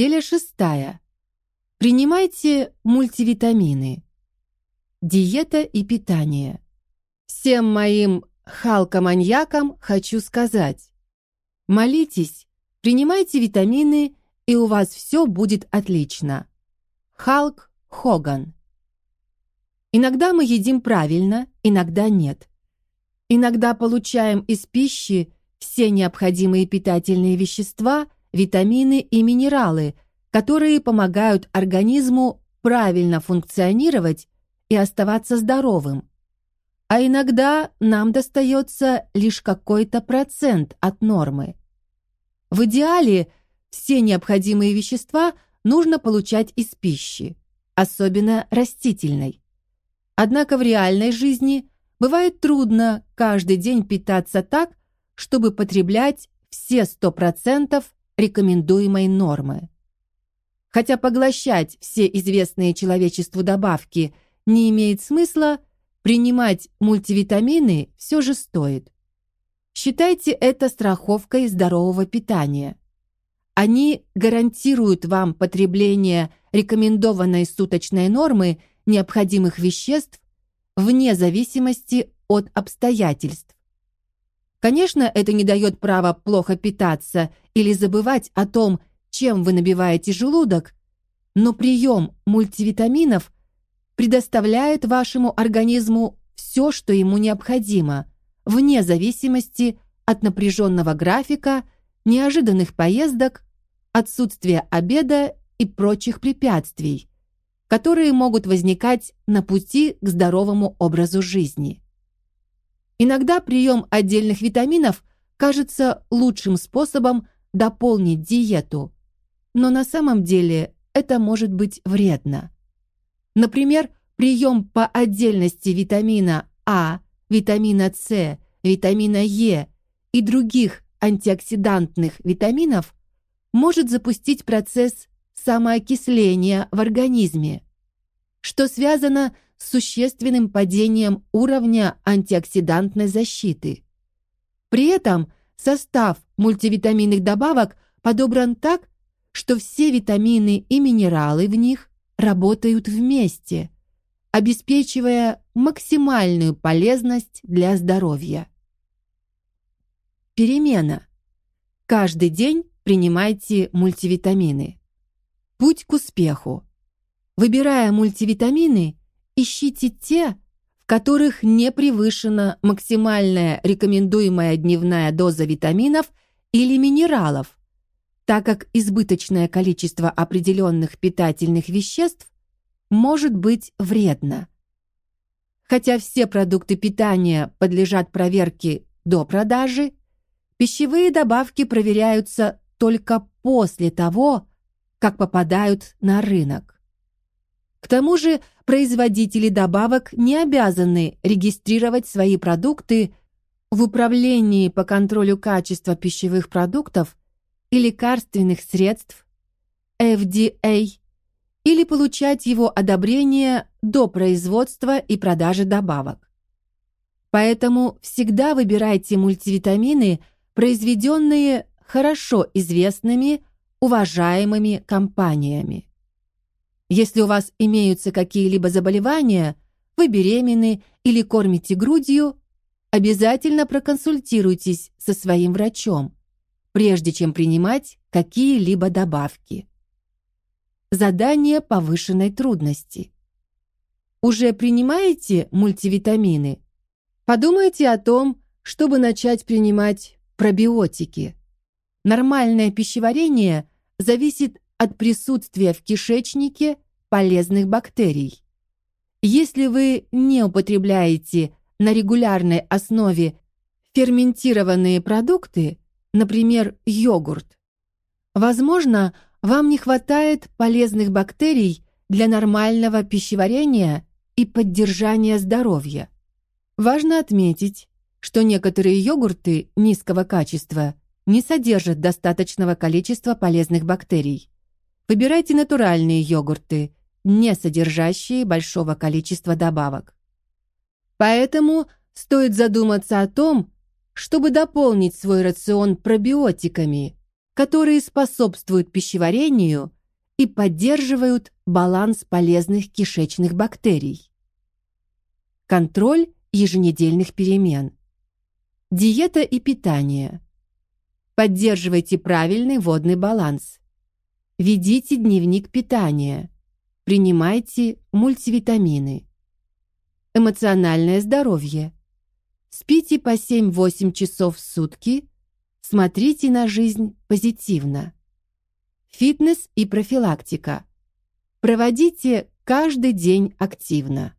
Неделя шестая. Принимайте мультивитамины. Диета и питание. Всем моим халкоманьякам хочу сказать. Молитесь, принимайте витамины, и у вас все будет отлично. Халк Хоган. Иногда мы едим правильно, иногда нет. Иногда получаем из пищи все необходимые питательные вещества, витамины и минералы, которые помогают организму правильно функционировать и оставаться здоровым. А иногда нам достается лишь какой-то процент от нормы. В идеале все необходимые вещества нужно получать из пищи, особенно растительной. Однако в реальной жизни бывает трудно каждый день питаться так, чтобы потреблять все 100% рекомендуемой нормы. Хотя поглощать все известные человечеству добавки не имеет смысла, принимать мультивитамины все же стоит. Считайте это страховкой здорового питания. Они гарантируют вам потребление рекомендованной суточной нормы необходимых веществ вне зависимости от обстоятельств. Конечно, это не дает права плохо питаться или забывать о том, чем вы набиваете желудок, но прием мультивитаминов предоставляет вашему организму все, что ему необходимо, вне зависимости от напряженного графика, неожиданных поездок, отсутствия обеда и прочих препятствий, которые могут возникать на пути к здоровому образу жизни. Иногда прием отдельных витаминов кажется лучшим способом дополнить диету, но на самом деле это может быть вредно. Например, прием по отдельности витамина А, витамина С, витамина Е и других антиоксидантных витаминов может запустить процесс самоокисления в организме, что связано с с существенным падением уровня антиоксидантной защиты. При этом состав мультивитаминных добавок подобран так, что все витамины и минералы в них работают вместе, обеспечивая максимальную полезность для здоровья. Перемена. Каждый день принимайте мультивитамины. Путь к успеху. Выбирая мультивитамины, ищите те, в которых не превышена максимальная рекомендуемая дневная доза витаминов или минералов, так как избыточное количество определенных питательных веществ может быть вредно. Хотя все продукты питания подлежат проверке до продажи, пищевые добавки проверяются только после того, как попадают на рынок. К тому же производители добавок не обязаны регистрировать свои продукты в Управлении по контролю качества пищевых продуктов и лекарственных средств FDA или получать его одобрение до производства и продажи добавок. Поэтому всегда выбирайте мультивитамины, произведенные хорошо известными, уважаемыми компаниями. Если у вас имеются какие-либо заболевания, вы беременны или кормите грудью, обязательно проконсультируйтесь со своим врачом, прежде чем принимать какие-либо добавки. Задание повышенной трудности. Уже принимаете мультивитамины? Подумайте о том, чтобы начать принимать пробиотики. Нормальное пищеварение зависит от присутствия в кишечнике полезных бактерий. Если вы не употребляете на регулярной основе ферментированные продукты, например, йогурт, возможно, вам не хватает полезных бактерий для нормального пищеварения и поддержания здоровья. Важно отметить, что некоторые йогурты низкого качества не содержат достаточного количества полезных бактерий. Выбирайте натуральные йогурты, не содержащие большого количества добавок. Поэтому стоит задуматься о том, чтобы дополнить свой рацион пробиотиками, которые способствуют пищеварению и поддерживают баланс полезных кишечных бактерий. Контроль еженедельных перемен. Диета и питание. Поддерживайте правильный водный баланс. Ведите дневник питания. Принимайте мультивитамины. Эмоциональное здоровье. Спите по 7-8 часов в сутки. Смотрите на жизнь позитивно. Фитнес и профилактика. Проводите каждый день активно.